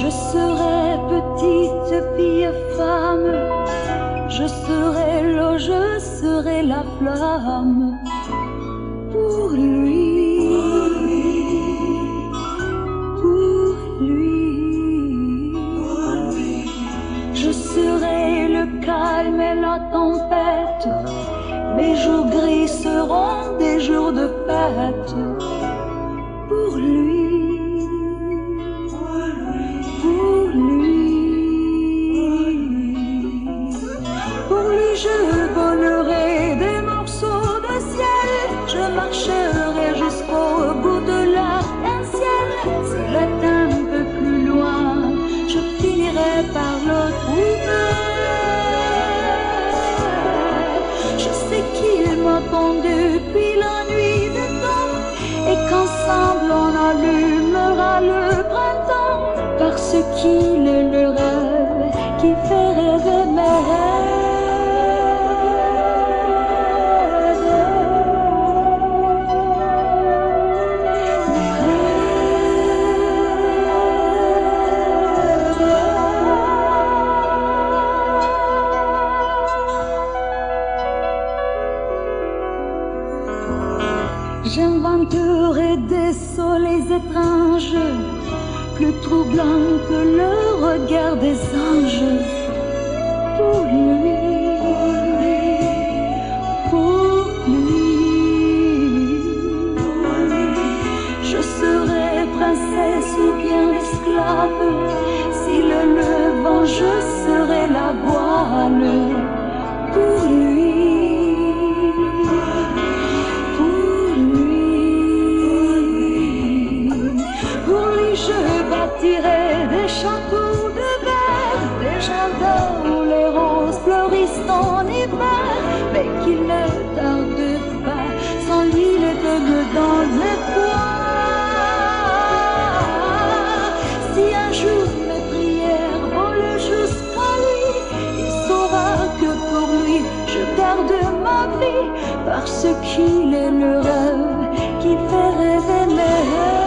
Je serai petite fille femme, je serai l'eau, je serai la flamme. Pour lui, pour lui. Je serai le calme et la tempête, mes jours gris seront des jours de fête J'inventerai des soleils étranges plus troublant que le regard des anges. Pour lui, pour lui, je serai princesse ou bien esclave. Où les roses fleurissent en hiver, mais qu'il ne tarde pas, sans lui me dans le Si un jour mes prières volent jusqu'à lui, il saura que pour lui je garde ma vie, parce qu'il est le rêve qui fait rêver mes Pour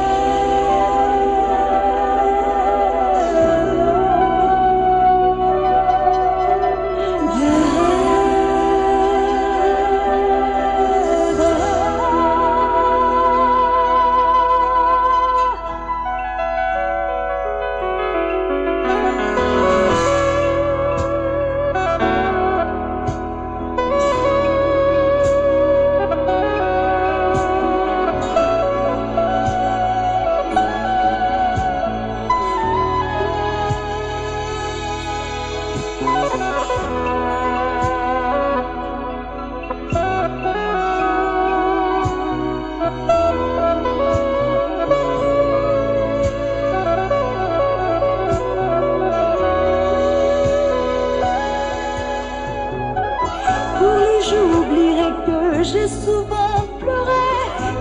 J'oublierai que j'ai souvent pleuré,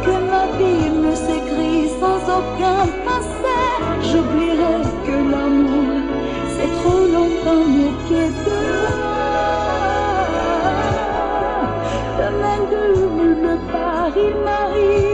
que ma vie ne s'écrit sans aucun passé. J'oublierai que l'amour c'est trop longtemps moqué de moi. Demain de nulle part il m'arrive.